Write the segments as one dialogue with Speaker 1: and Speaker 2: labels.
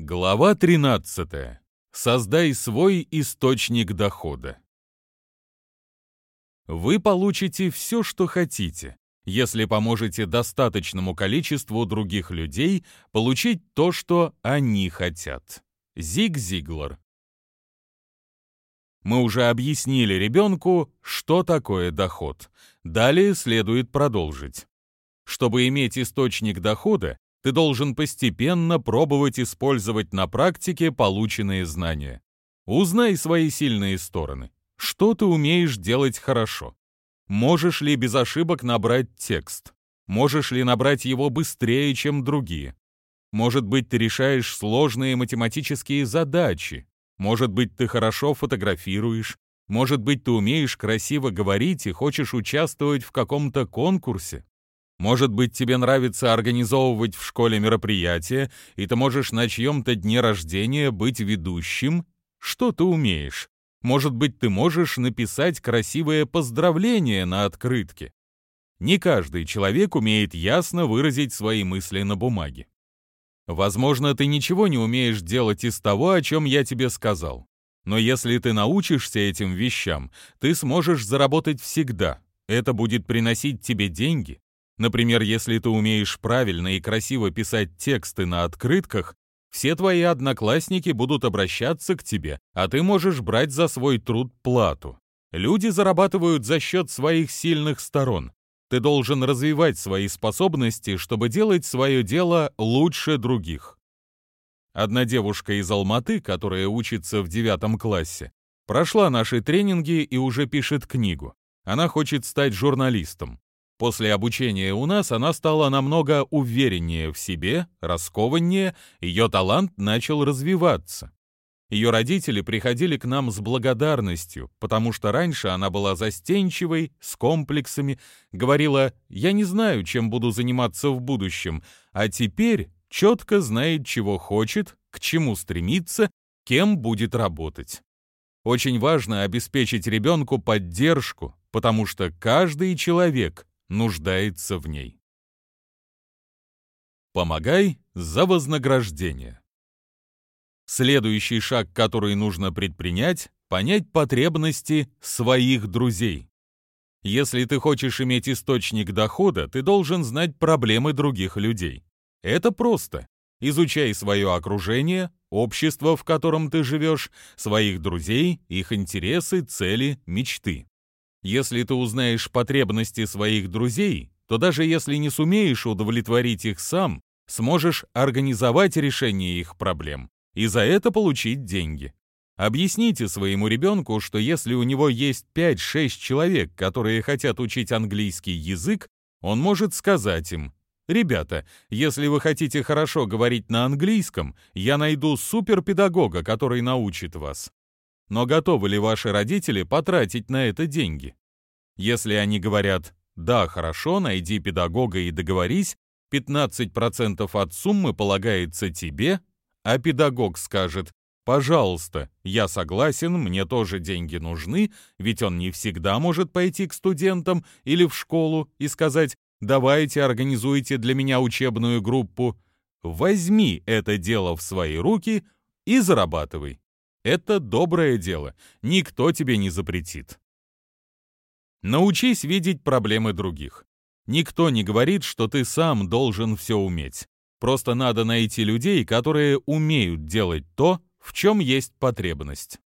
Speaker 1: Глава 13. Создай свой источник дохода. Вы получите все, что хотите, если поможете достаточному количеству других людей получить то, что они хотят. Зиг Зиглар. Мы уже объяснили ребенку, что такое доход. Далее следует продолжить. Чтобы иметь источник дохода, ты должен постепенно пробовать использовать на практике полученные знания. Узнай свои сильные стороны. Что ты умеешь делать хорошо? Можешь ли без ошибок набрать текст? Можешь ли набрать его быстрее, чем другие? Может быть, ты решаешь сложные математические задачи? Может быть, ты хорошо фотографируешь? Может быть, ты умеешь красиво говорить и хочешь участвовать в каком-то конкурсе? Может быть, тебе нравится организовывать в школе мероприятия, и ты можешь на чьем-то дне рождения быть ведущим? Что ты умеешь? Может быть, ты можешь написать красивое поздравление на открытке? Не каждый человек умеет ясно выразить свои мысли на бумаге. Возможно, ты ничего не умеешь делать из того, о чем я тебе сказал. Но если ты научишься этим вещам, ты сможешь заработать всегда. Это будет приносить тебе деньги, Например, если ты умеешь правильно и красиво писать тексты на открытках, все твои одноклассники будут обращаться к тебе, а ты можешь брать за свой труд плату. Люди зарабатывают за счет своих сильных сторон. Ты должен развивать свои способности, чтобы делать свое дело лучше других. Одна девушка из Алматы, которая учится в девятом классе, прошла наши тренинги и уже пишет книгу. Она хочет стать журналистом. После обучения у нас она стала намного увереннее в себе, раскованнее, ее талант начал развиваться. Ее родители приходили к нам с благодарностью, потому что раньше она была застенчивой, с комплексами, говорила «я не знаю, чем буду заниматься в будущем», а теперь четко знает, чего хочет, к чему стремится, кем будет работать. Очень важно обеспечить ребенку поддержку, потому что каждый человек нуждается в ней. Помогай за вознаграждение. Следующий шаг, который нужно предпринять, понять потребности своих друзей. Если ты хочешь иметь источник дохода, ты должен знать проблемы других людей. Это просто. Изучай свое окружение, общество, в котором ты живешь, своих друзей, их интересы, цели, мечты. Если ты узнаешь потребности своих друзей, то даже если не сумеешь удовлетворить их сам, сможешь организовать решение их проблем и за это получить деньги. Объясните своему ребенку, что если у него есть 5-6 человек, которые хотят учить английский язык, он может сказать им, «Ребята, если вы хотите хорошо говорить на английском, я найду суперпедагога, который научит вас. Но готовы ли ваши родители потратить на это деньги? Если они говорят «да, хорошо, найди педагога и договорись», 15% от суммы полагается тебе, а педагог скажет «пожалуйста, я согласен, мне тоже деньги нужны», ведь он не всегда может пойти к студентам или в школу и сказать «давайте организуйте для меня учебную группу», возьми это дело в свои руки и зарабатывай. Это доброе дело, никто тебе не запретит. Научись видеть проблемы других. Никто не говорит, что ты сам должен все уметь. Просто надо найти людей, которые умеют делать то, в чем есть потребность.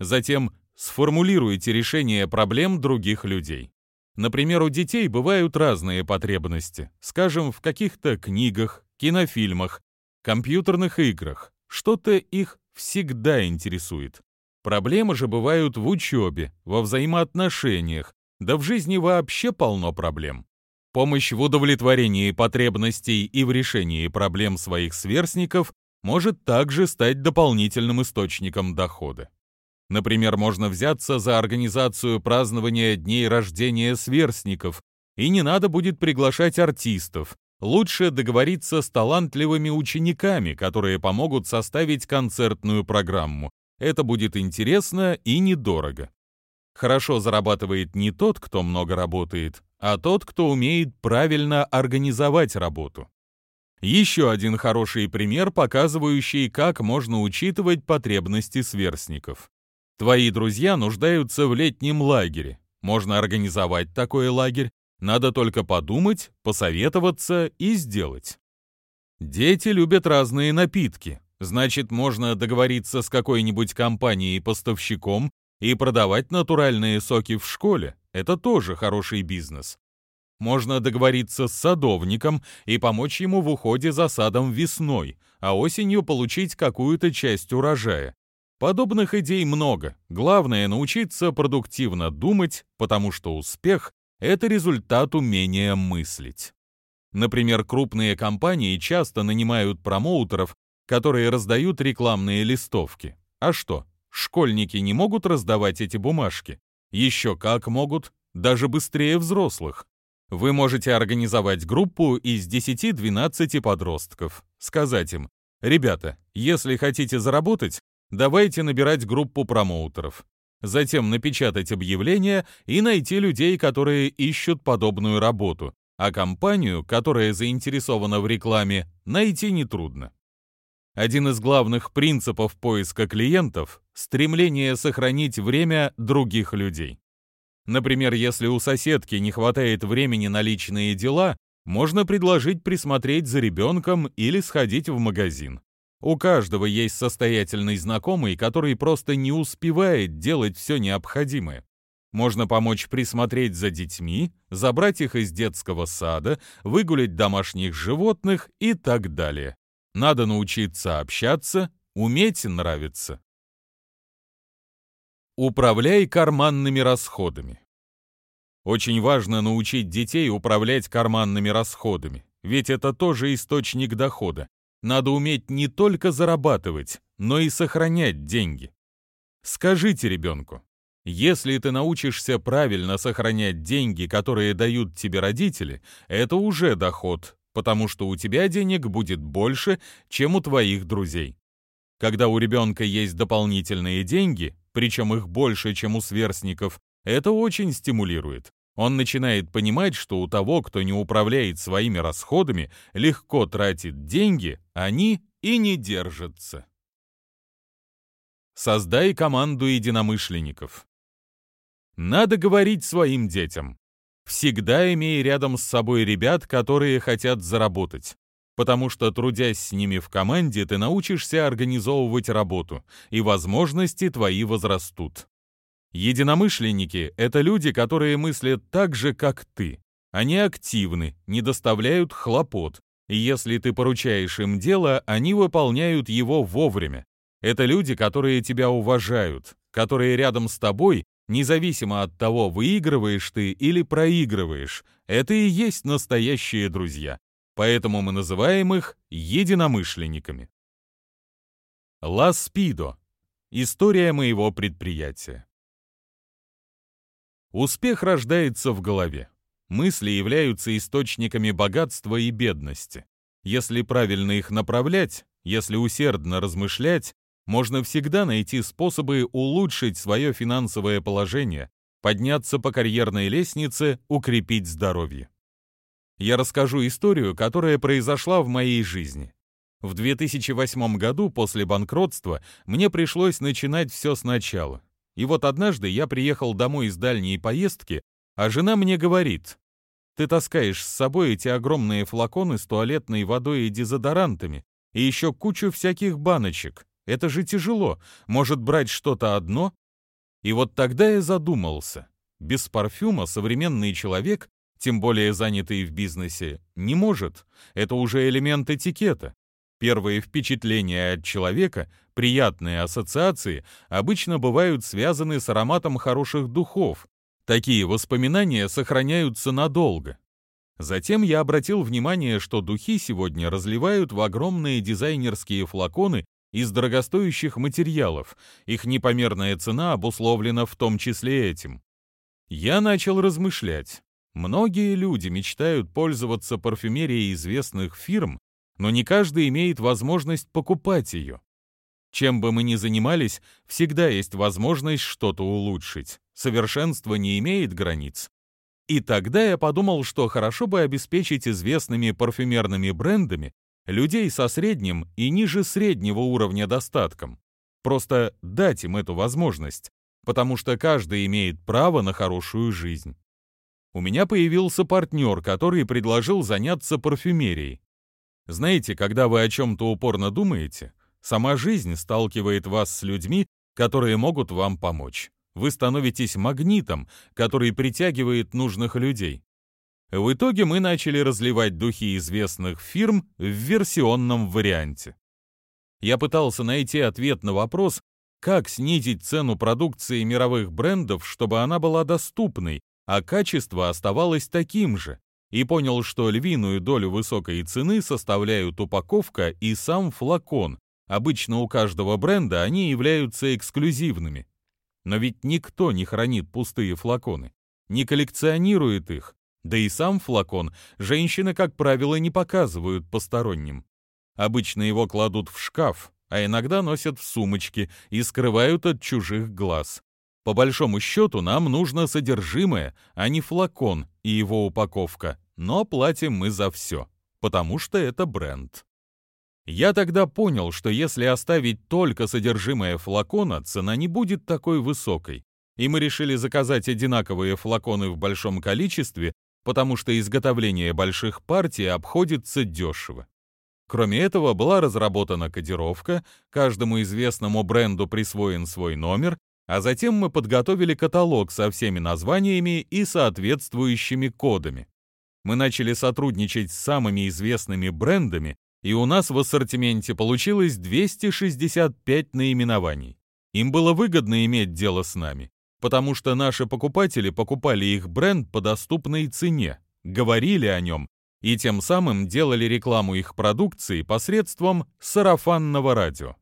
Speaker 1: Затем сформулируйте решение проблем других людей. Например, у детей бывают разные потребности, скажем, в каких-то книгах, кинофильмах, компьютерных играх. Что-то их всегда интересует. Проблемы же бывают в учебе, во взаимоотношениях, да в жизни вообще полно проблем. Помощь в удовлетворении потребностей и в решении проблем своих сверстников может также стать дополнительным источником дохода. Например, можно взяться за организацию празднования дней рождения сверстников, и не надо будет приглашать артистов, лучше договориться с талантливыми учениками, которые помогут составить концертную программу. Это будет интересно и недорого. Хорошо зарабатывает не тот, кто много работает, а тот, кто умеет правильно организовать работу. Еще один хороший пример, показывающий, как можно учитывать потребности сверстников. Твои друзья нуждаются в летнем лагере. Можно организовать такой лагерь, надо только подумать, посоветоваться и сделать. Дети любят разные напитки. Значит, можно договориться с какой-нибудь компанией-поставщиком и продавать натуральные соки в школе. Это тоже хороший бизнес. Можно договориться с садовником и помочь ему в уходе за садом весной, а осенью получить какую-то часть урожая. Подобных идей много. Главное научиться продуктивно думать, потому что успех – это результат умения мыслить. Например, крупные компании часто нанимают промоутеров, которые раздают рекламные листовки. А что, школьники не могут раздавать эти бумажки? Еще как могут, даже быстрее взрослых. Вы можете организовать группу из 10-12 подростков, сказать им, «Ребята, если хотите заработать, давайте набирать группу промоутеров». Затем напечатать объявление и найти людей, которые ищут подобную работу, а компанию, которая заинтересована в рекламе, найти нетрудно. Один из главных принципов поиска клиентов – стремление сохранить время других людей. Например, если у соседки не хватает времени на личные дела, можно предложить присмотреть за ребенком или сходить в магазин. У каждого есть состоятельный знакомый, который просто не успевает делать все необходимое. Можно помочь присмотреть за детьми, забрать их из детского сада, выгулять домашних животных и так далее. Надо научиться общаться, уметь нравиться. Управляй карманными расходами. Очень важно научить детей управлять карманными расходами, ведь это тоже источник дохода. Надо уметь не только зарабатывать, но и сохранять деньги. Скажите ребенку, если ты научишься правильно сохранять деньги, которые дают тебе родители, это уже доход, потому что у тебя денег будет больше, чем у твоих друзей. Когда у ребенка есть дополнительные деньги, причем их больше, чем у сверстников, это очень стимулирует. Он начинает понимать, что у того, кто не управляет своими расходами, легко тратит деньги, они и не держатся. Создай команду единомышленников. Надо говорить своим детям. Всегда имей рядом с собой ребят, которые хотят заработать. Потому что, трудясь с ними в команде, ты научишься организовывать работу, и возможности твои возрастут. Единомышленники — это люди, которые мыслят так же, как ты. Они активны, не доставляют хлопот, и если ты поручаешь им дело, они выполняют его вовремя. Это люди, которые тебя уважают, которые рядом с тобой Независимо от того, выигрываешь ты или проигрываешь, это и есть настоящие друзья. Поэтому мы называем их единомышленниками. Ласпидо. История моего предприятия. Успех рождается в голове. Мысли являются источниками богатства и бедности. Если правильно их направлять, если усердно размышлять, можно всегда найти способы улучшить свое финансовое положение, подняться по карьерной лестнице, укрепить здоровье. Я расскажу историю, которая произошла в моей жизни. В 2008 году после банкротства мне пришлось начинать все сначала. И вот однажды я приехал домой из дальней поездки, а жена мне говорит, «Ты таскаешь с собой эти огромные флаконы с туалетной водой и дезодорантами, и еще кучу всяких баночек. Это же тяжело. Может брать что-то одно? И вот тогда я задумался. Без парфюма современный человек, тем более занятый в бизнесе, не может. Это уже элемент этикета. Первые впечатления от человека, приятные ассоциации, обычно бывают связаны с ароматом хороших духов. Такие воспоминания сохраняются надолго. Затем я обратил внимание, что духи сегодня разливают в огромные дизайнерские флаконы из дорогостоящих материалов, их непомерная цена обусловлена в том числе этим. Я начал размышлять. Многие люди мечтают пользоваться парфюмерией известных фирм, но не каждый имеет возможность покупать ее. Чем бы мы ни занимались, всегда есть возможность что-то улучшить. Совершенство не имеет границ. И тогда я подумал, что хорошо бы обеспечить известными парфюмерными брендами людей со средним и ниже среднего уровня достатком. Просто дать им эту возможность, потому что каждый имеет право на хорошую жизнь. У меня появился партнер, который предложил заняться парфюмерией. Знаете, когда вы о чем-то упорно думаете, сама жизнь сталкивает вас с людьми, которые могут вам помочь. Вы становитесь магнитом, который притягивает нужных людей. В итоге мы начали разливать духи известных фирм в версионном варианте. Я пытался найти ответ на вопрос, как снизить цену продукции мировых брендов, чтобы она была доступной, а качество оставалось таким же, и понял, что львиную долю высокой цены составляют упаковка и сам флакон. Обычно у каждого бренда они являются эксклюзивными. Но ведь никто не хранит пустые флаконы, не коллекционирует их, да и сам флакон женщины, как правило, не показывают посторонним. Обычно его кладут в шкаф, а иногда носят в сумочке и скрывают от чужих глаз. По большому счету нам нужно содержимое, а не флакон и его упаковка, но платим мы за все, потому что это бренд. Я тогда понял, что если оставить только содержимое флакона, цена не будет такой высокой, и мы решили заказать одинаковые флаконы в большом количестве потому что изготовление больших партий обходится дешево. Кроме этого, была разработана кодировка, каждому известному бренду присвоен свой номер, а затем мы подготовили каталог со всеми названиями и соответствующими кодами. Мы начали сотрудничать с самыми известными брендами, и у нас в ассортименте получилось 265 наименований. Им было выгодно иметь дело с нами, потому что наши покупатели покупали их бренд по доступной цене, говорили о нем и тем самым делали рекламу их продукции посредством сарафанного радио.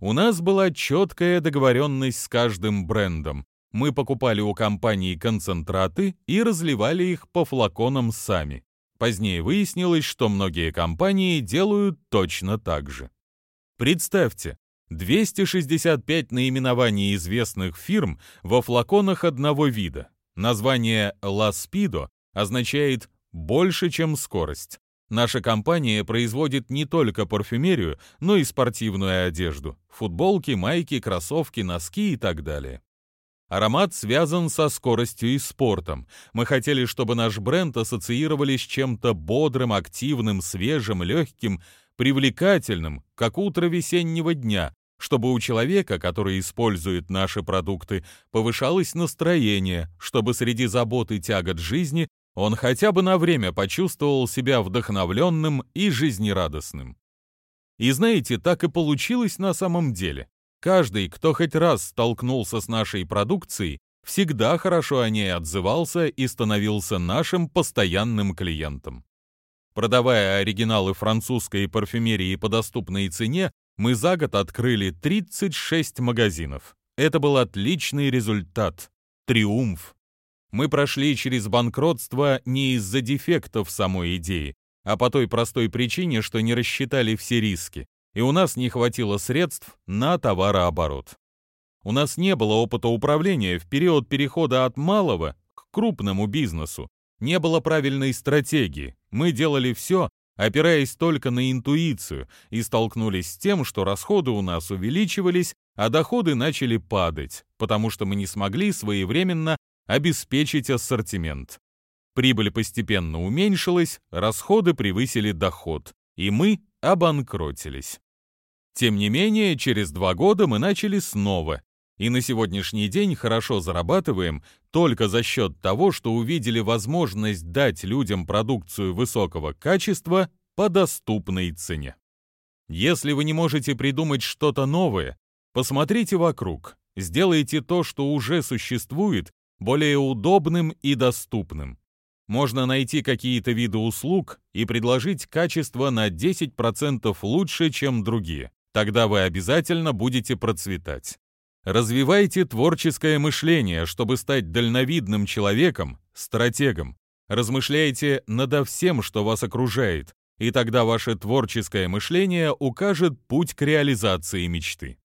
Speaker 1: У нас была четкая договоренность с каждым брендом. Мы покупали у компании концентраты и разливали их по флаконам сами. Позднее выяснилось, что многие компании делают точно так же. Представьте, 265 наименований известных фирм во флаконах одного вида. Название «La Spido» означает «больше, чем скорость». Наша компания производит не только парфюмерию, но и спортивную одежду, футболки, майки, кроссовки, носки и так далее. Аромат связан со скоростью и спортом. Мы хотели, чтобы наш бренд ассоциировали с чем-то бодрым, активным, свежим, легким, привлекательным, как утро весеннего дня, чтобы у человека, который использует наши продукты, повышалось настроение, чтобы среди забот и тягот жизни он хотя бы на время почувствовал себя вдохновленным и жизнерадостным. И знаете, так и получилось на самом деле. Каждый, кто хоть раз столкнулся с нашей продукцией, всегда хорошо о ней отзывался и становился нашим постоянным клиентом. Продавая оригиналы французской парфюмерии по доступной цене, мы за год открыли 36 магазинов. Это был отличный результат. Триумф. Мы прошли через банкротство не из-за дефектов самой идеи, а по той простой причине, что не рассчитали все риски, и у нас не хватило средств на товарооборот. У нас не было опыта управления в период перехода от малого к крупному бизнесу, не было правильной стратегии. Мы делали все, опираясь только на интуицию, и столкнулись с тем, что расходы у нас увеличивались, а доходы начали падать, потому что мы не смогли своевременно обеспечить ассортимент. Прибыль постепенно уменьшилась, расходы превысили доход, и мы обанкротились. Тем не менее, через два года мы начали снова, и на сегодняшний день хорошо зарабатываем только за счет того, что увидели возможность дать людям продукцию высокого качества по доступной цене. Если вы не можете придумать что-то новое, посмотрите вокруг, сделайте то, что уже существует, более удобным и доступным. Можно найти какие-то виды услуг и предложить качество на 10% лучше, чем другие. Тогда вы обязательно будете процветать. Развивайте творческое мышление, чтобы стать дальновидным человеком, стратегом. Размышляйте над всем, что вас окружает, и тогда ваше творческое мышление укажет путь к реализации мечты.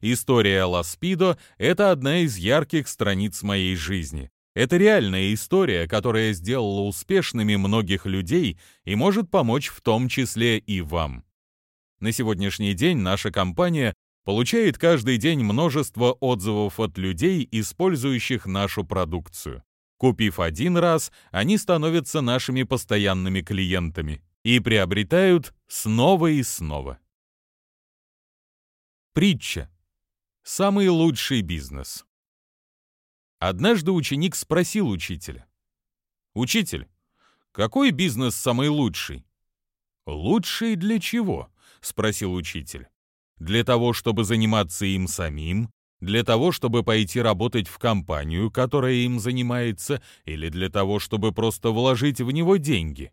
Speaker 1: История Ласпидо – это одна из ярких страниц моей жизни. Это реальная история, которая сделала успешными многих людей и может помочь в том числе и вам. На сегодняшний день наша компания получает каждый день множество отзывов от людей, использующих нашу продукцию. Купив один раз, они становятся нашими постоянными клиентами и приобретают снова и снова. Притча. Самый лучший бизнес. Однажды ученик спросил учителя. «Учитель, какой бизнес самый лучший?» «Лучший для чего?» — спросил учитель. «Для того, чтобы заниматься им самим, для того, чтобы пойти работать в компанию, которая им занимается, или для того, чтобы просто вложить в него деньги?»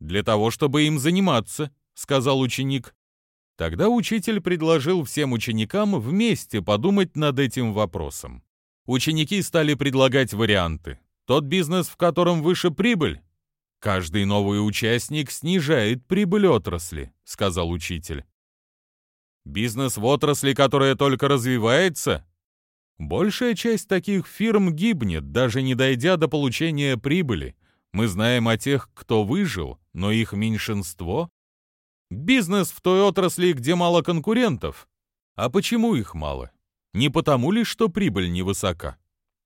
Speaker 1: «Для того, чтобы им заниматься», — сказал ученик. Тогда учитель предложил всем ученикам вместе подумать над этим вопросом. Ученики стали предлагать варианты. Тот бизнес, в котором выше прибыль. Каждый новый участник снижает прибыль отрасли, сказал учитель. Бизнес в отрасли, которая только развивается? Большая часть таких фирм гибнет, даже не дойдя до получения прибыли. Мы знаем о тех, кто выжил, но их меньшинство. Бизнес в той отрасли, где мало конкурентов. А почему их мало? Не потому ли, что прибыль невысока?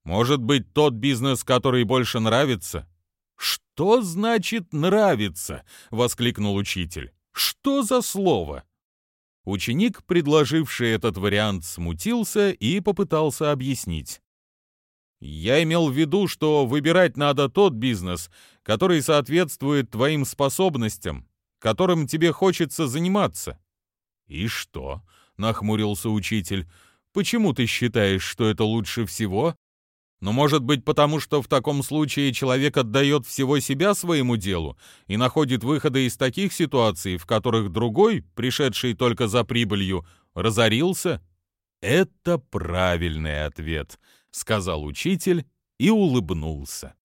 Speaker 1: Может быть, тот бизнес, который больше нравится? Что значит «нравится»? — воскликнул учитель. Что за слово? Ученик, предложивший этот вариант, смутился и попытался объяснить. Я имел в виду, что выбирать надо тот бизнес, который соответствует твоим способностям, которым тебе хочется заниматься. И что? нахмурился учитель. Почему ты считаешь, что это лучше всего? Но может быть потому, что в таком случае человек отдает всего себя своему делу и находит выходы из таких ситуаций, в которых другой, пришедший только за прибылью, разорился? Это правильный ответ, сказал учитель и улыбнулся.